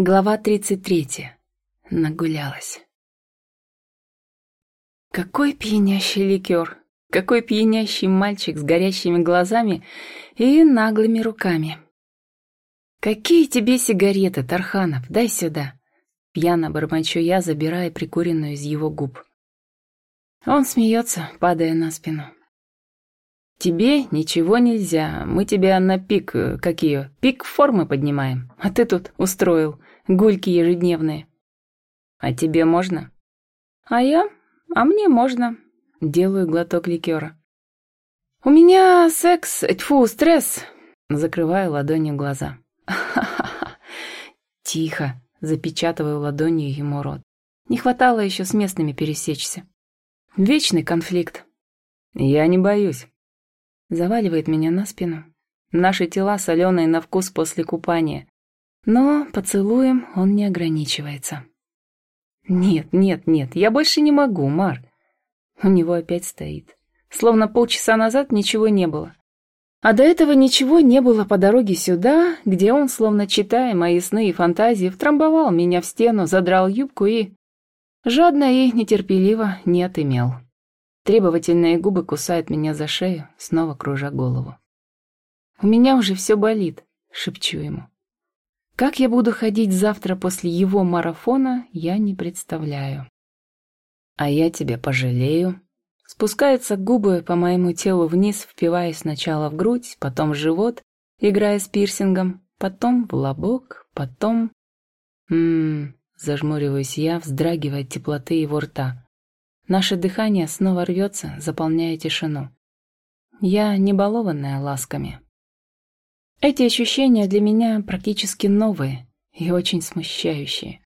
Глава 33. Нагулялась. Какой пьянящий ликер! Какой пьянящий мальчик с горящими глазами и наглыми руками! «Какие тебе сигареты, Тарханов? Дай сюда!» Пьяно бормочу я, забирая прикуренную из его губ. Он смеется, падая на спину. «Тебе ничего нельзя, мы тебя на пик, э, как ее, пик формы поднимаем, а ты тут устроил гульки ежедневные». «А тебе можно?» «А я? А мне можно». Делаю глоток ликера. «У меня секс, тьфу, стресс». Закрываю ладонью глаза. «Ха-ха-ха». Тихо, запечатываю ладонью ему рот. Не хватало еще с местными пересечься. Вечный конфликт. Я не боюсь заваливает меня на спину. Наши тела соленые на вкус после купания. Но поцелуем он не ограничивается. Нет, нет, нет, я больше не могу, Мар. У него опять стоит. Словно полчаса назад ничего не было. А до этого ничего не было по дороге сюда, где он, словно читая мои сны и фантазии, втрамбовал меня в стену, задрал юбку и... Жадно и нетерпеливо не отымел. Требовательные губы кусают меня за шею, снова кружа голову. «У меня уже все болит», — шепчу ему. Как я буду ходить завтра после его марафона, я не представляю. А я тебя пожалею. Спускаются губы по моему телу вниз, впиваясь сначала в грудь, потом в живот, играя с пирсингом, потом в лобок, потом... Ммм, зажмуриваюсь я, вздрагивая от теплоты его рта. Наше дыхание снова рвется, заполняя тишину. Я не балованная ласками. Эти ощущения для меня практически новые и очень смущающие.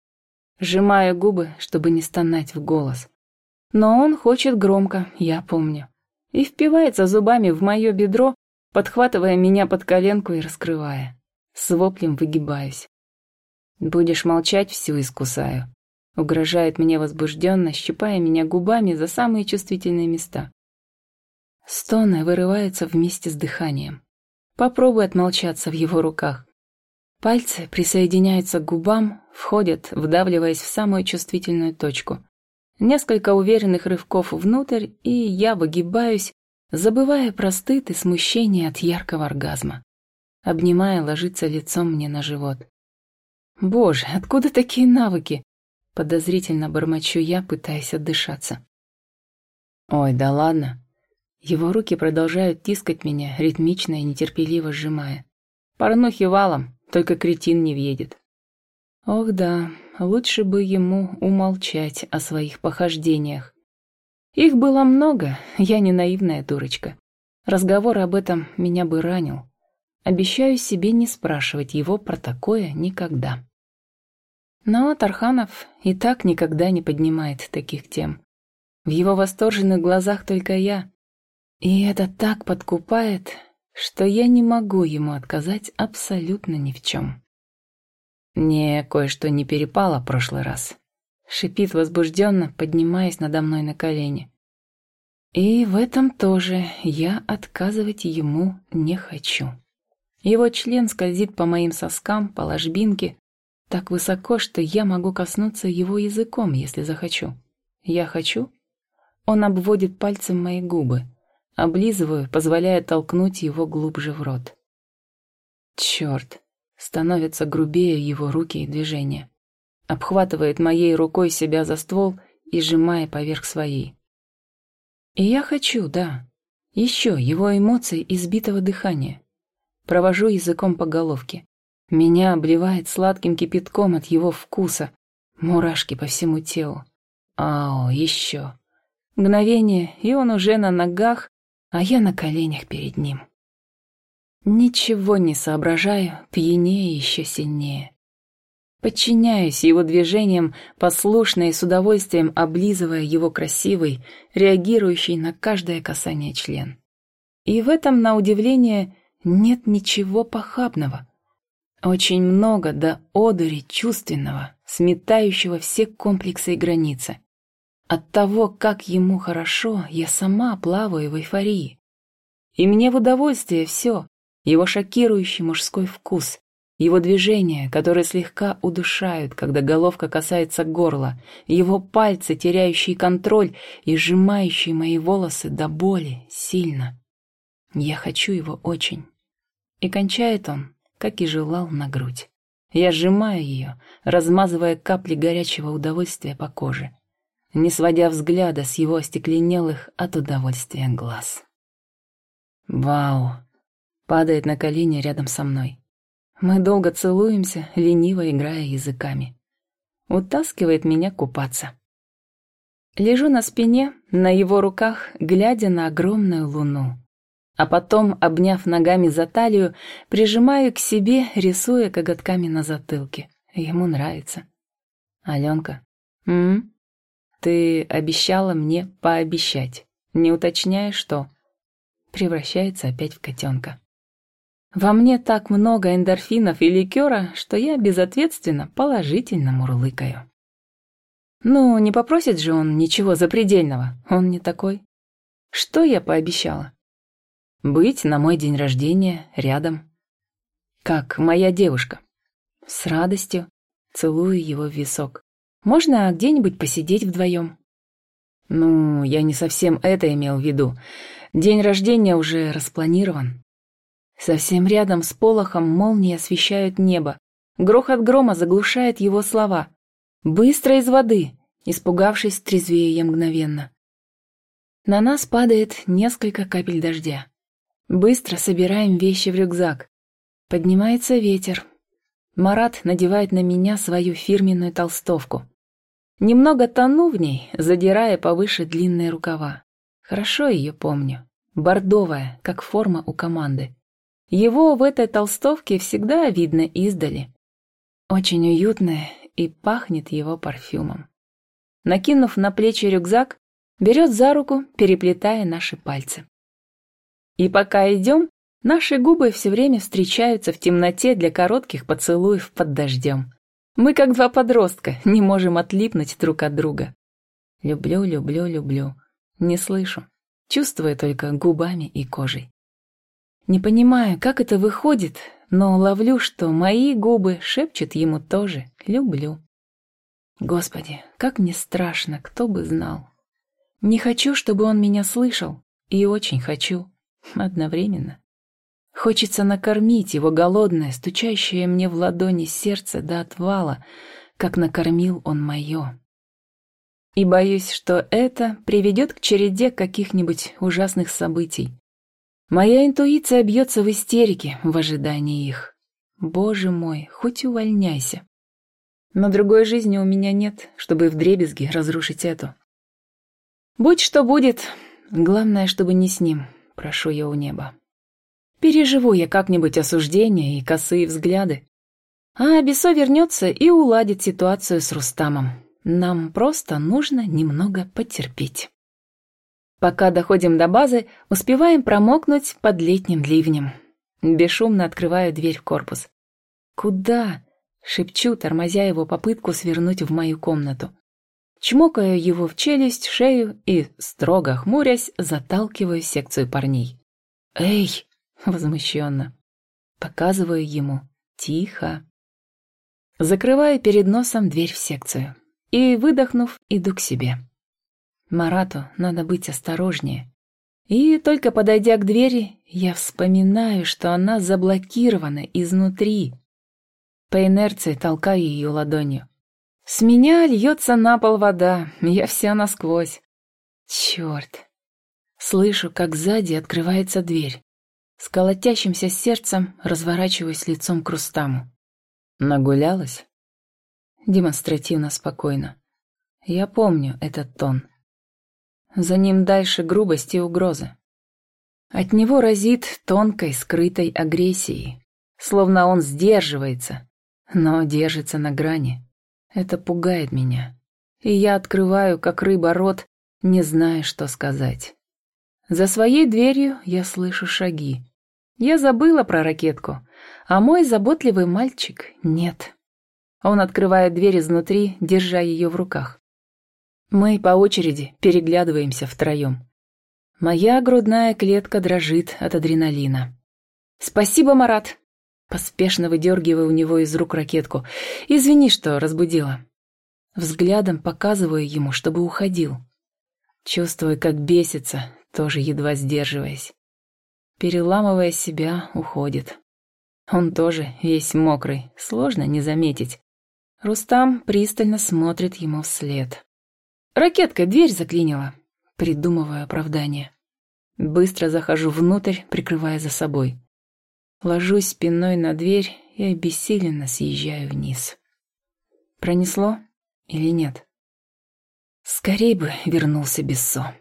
Сжимаю губы, чтобы не стонать в голос. Но он хочет громко, я помню. И впивается зубами в мое бедро, подхватывая меня под коленку и раскрывая. С воплем выгибаюсь. Будешь молчать, всю искусаю. Угрожает мне возбужденно, щипая меня губами за самые чувствительные места. Стоны вырываются вместе с дыханием. Попробуй отмолчаться в его руках. Пальцы присоединяются к губам, входят, вдавливаясь в самую чувствительную точку. Несколько уверенных рывков внутрь, и я выгибаюсь, забывая про стыд и смущение от яркого оргазма. Обнимая, ложится лицом мне на живот. Боже, откуда такие навыки? Подозрительно бормочу я, пытаясь отдышаться. Ой, да ладно. Его руки продолжают тискать меня, ритмично и нетерпеливо сжимая. Порнухи валом, только кретин не въедет. Ох да, лучше бы ему умолчать о своих похождениях. Их было много, я не наивная дурочка. Разговор об этом меня бы ранил. Обещаю себе не спрашивать его про такое никогда. Но Тарханов и так никогда не поднимает таких тем. В его восторженных глазах только я. И это так подкупает, что я не могу ему отказать абсолютно ни в чем. Мне кое-что не перепало в прошлый раз. Шипит возбужденно, поднимаясь надо мной на колени. И в этом тоже я отказывать ему не хочу. Его член скользит по моим соскам, по ложбинке, так высоко, что я могу коснуться его языком, если захочу. Я хочу? Он обводит пальцем мои губы. Облизываю, позволяя толкнуть его глубже в рот. Черт! Становятся грубее его руки и движения. Обхватывает моей рукой себя за ствол и сжимая поверх своей. И я хочу, да. Еще его эмоции избитого дыхания. Провожу языком по головке. Меня обливает сладким кипятком от его вкуса, мурашки по всему телу. Ао, еще. Мгновение, и он уже на ногах, а я на коленях перед ним. Ничего не соображаю, пьянее еще сильнее. Подчиняюсь его движениям, послушно и с удовольствием облизывая его красивый, реагирующий на каждое касание член. И в этом, на удивление, нет ничего похабного — очень много до одури чувственного, сметающего все комплексы и границы. От того, как ему хорошо, я сама плаваю в эйфории. И мне в удовольствие все, его шокирующий мужской вкус, его движения, которые слегка удушают, когда головка касается горла, его пальцы, теряющие контроль и сжимающие мои волосы до боли сильно. Я хочу его очень. И кончает он, как и желал, на грудь. Я сжимаю ее, размазывая капли горячего удовольствия по коже, не сводя взгляда с его остекленелых от удовольствия глаз. «Вау!» — падает на колени рядом со мной. Мы долго целуемся, лениво играя языками. Утаскивает меня купаться. Лежу на спине, на его руках, глядя на огромную луну. А потом, обняв ногами за талию, прижимаю к себе, рисуя коготками на затылке. Ему нравится. Аленка, м, ты обещала мне пообещать, не уточняя что. Превращается опять в котенка. Во мне так много эндорфинов и ликера, что я безответственно положительно мурлыкаю. Ну, не попросит же он ничего запредельного, он не такой. Что я пообещала? Быть на мой день рождения рядом. Как моя девушка. С радостью целую его в висок. Можно где-нибудь посидеть вдвоем? Ну, я не совсем это имел в виду. День рождения уже распланирован. Совсем рядом с полохом молнии освещают небо. Грохот грома заглушает его слова. «Быстро из воды!» Испугавшись, трезвее я мгновенно. На нас падает несколько капель дождя. Быстро собираем вещи в рюкзак. Поднимается ветер. Марат надевает на меня свою фирменную толстовку. Немного тону в ней, задирая повыше длинные рукава. Хорошо ее помню. Бордовая, как форма у команды. Его в этой толстовке всегда видно издали. Очень уютное и пахнет его парфюмом. Накинув на плечи рюкзак, берет за руку, переплетая наши пальцы. И пока идем, наши губы все время встречаются в темноте для коротких поцелуев под дождем. Мы, как два подростка, не можем отлипнуть друг от друга. Люблю, люблю, люблю. Не слышу. Чувствую только губами и кожей. Не понимаю, как это выходит, но ловлю, что мои губы шепчут ему тоже «люблю». Господи, как мне страшно, кто бы знал. Не хочу, чтобы он меня слышал, и очень хочу, одновременно. Хочется накормить его голодное, стучащее мне в ладони сердце до отвала, как накормил он мое. И боюсь, что это приведет к череде каких-нибудь ужасных событий, Моя интуиция бьется в истерике в ожидании их. Боже мой, хоть увольняйся. Но другой жизни у меня нет, чтобы вдребезги разрушить эту. Будь что будет, главное, чтобы не с ним, прошу я у неба. Переживу я как-нибудь осуждения и косые взгляды. А Бесо вернется и уладит ситуацию с Рустамом. Нам просто нужно немного потерпеть. Пока доходим до базы, успеваем промокнуть под летним ливнем. Бесшумно открываю дверь в корпус. «Куда?» — шепчу, тормозя его попытку свернуть в мою комнату. Чмокаю его в челюсть, шею и, строго хмурясь, заталкиваю секцию парней. «Эй!» — возмущенно. Показываю ему. «Тихо!» Закрываю перед носом дверь в секцию. И, выдохнув, иду к себе. Марату надо быть осторожнее. И только подойдя к двери, я вспоминаю, что она заблокирована изнутри. По инерции толкаю ее ладонью. С меня льется на пол вода, я вся насквозь. Черт. Слышу, как сзади открывается дверь. С колотящимся сердцем разворачиваюсь лицом к Рустаму. Нагулялась? Демонстративно спокойно. Я помню этот тон. За ним дальше грубость и угрозы. От него разит тонкой, скрытой агрессией, словно он сдерживается, но держится на грани. Это пугает меня. И я открываю, как рыба, рот, не зная, что сказать. За своей дверью я слышу шаги. Я забыла про ракетку, а мой заботливый мальчик нет. Он открывает дверь изнутри, держа ее в руках. Мы по очереди переглядываемся втроем. Моя грудная клетка дрожит от адреналина. «Спасибо, Марат!» Поспешно выдергиваю у него из рук ракетку. «Извини, что разбудила». Взглядом показываю ему, чтобы уходил. Чувствую, как бесится, тоже едва сдерживаясь. Переламывая себя, уходит. Он тоже весь мокрый, сложно не заметить. Рустам пристально смотрит ему вслед. «Ракетка дверь заклинила», — придумываю оправдание. Быстро захожу внутрь, прикрывая за собой. Ложусь спиной на дверь и обессиленно съезжаю вниз. Пронесло или нет? Скорей бы вернулся Бессо.